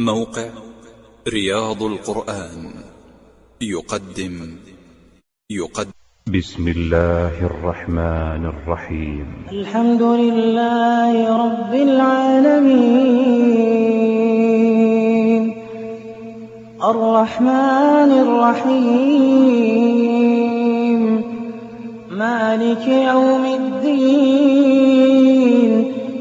موقع رياض القرآن. يقدم. يقدم. بسم الله الرحمن الرحيم. الحمد لله رب العالمين. الرحمن الرحيم. مالك يوم الدين.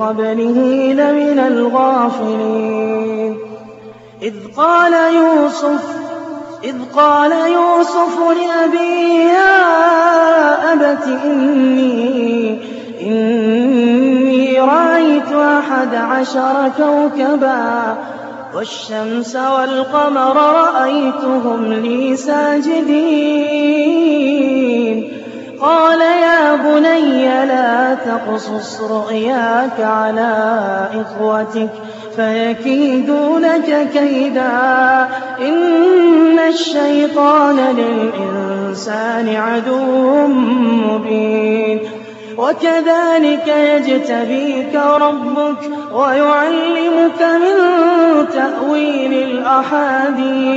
قبله لمن الغافلين. إذ قال يوسف إذ قال يوسف لأبيه يا أبت إني إني رأيت أحد عشر كوكبا والشمس والقمر رأيتهم لي ساجدين. قال يا بني لا تقصص رؤياك على إخوتك فيكيدوا لك كيدا إن الشيطان للإنسان عدو مبين وكذلك يجتبيك ربك ويعلمك من تأويل الأحاديث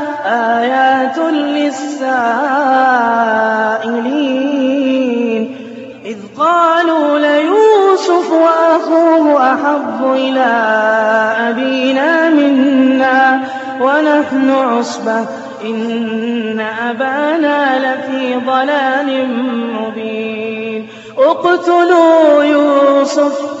آيات للسائلين. إذ قالوا ليوسف وأخوه أحب إلى أبينا منا ونحن عصبة. إن أبانا لفي ضلال مبين. اقتلوا يوسف.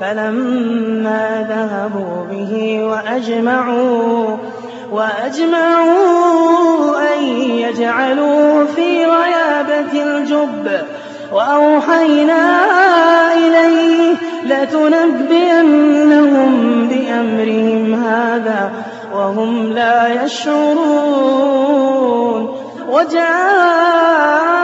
فلما ذهبوا به وأجمعوا وأجمعوا أن يجعلوه في غيابة الجب وأوحينا إليه لتنبئنهم بأمرهم هذا وهم لا يشعرون. وجاءوا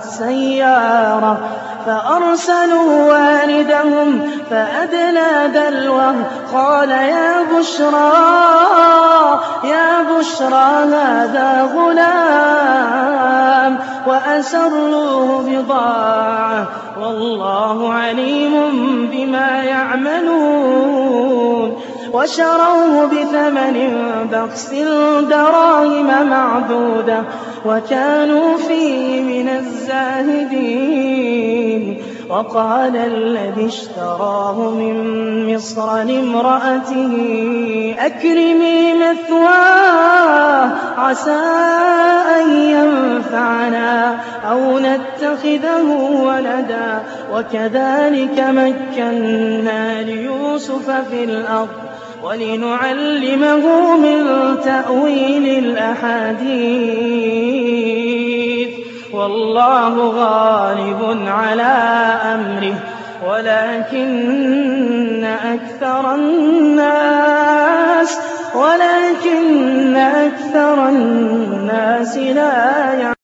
وجاءت سيارة فأرسلوا واردهم فأدلى دلوه قال يا بشرى يا بشرى هذا غلام وأسروه بضاعة والله عليم بما يعملون. وشروه بثمن بخس دراهم معدودة وكانوا فيه من الزاهدين. وقال الذي اشتراه من مصر لامرأته أكرمي مثواه عسى أن ينفعنا أو نتخذه ولدا. وكذلك مكنا ليوسف في الأرض. ولنعلمه من تأويل الأحاديث. والله غالب على أمره ولكن أكثر الناس ولكن أكثر الناس لا يعلمون.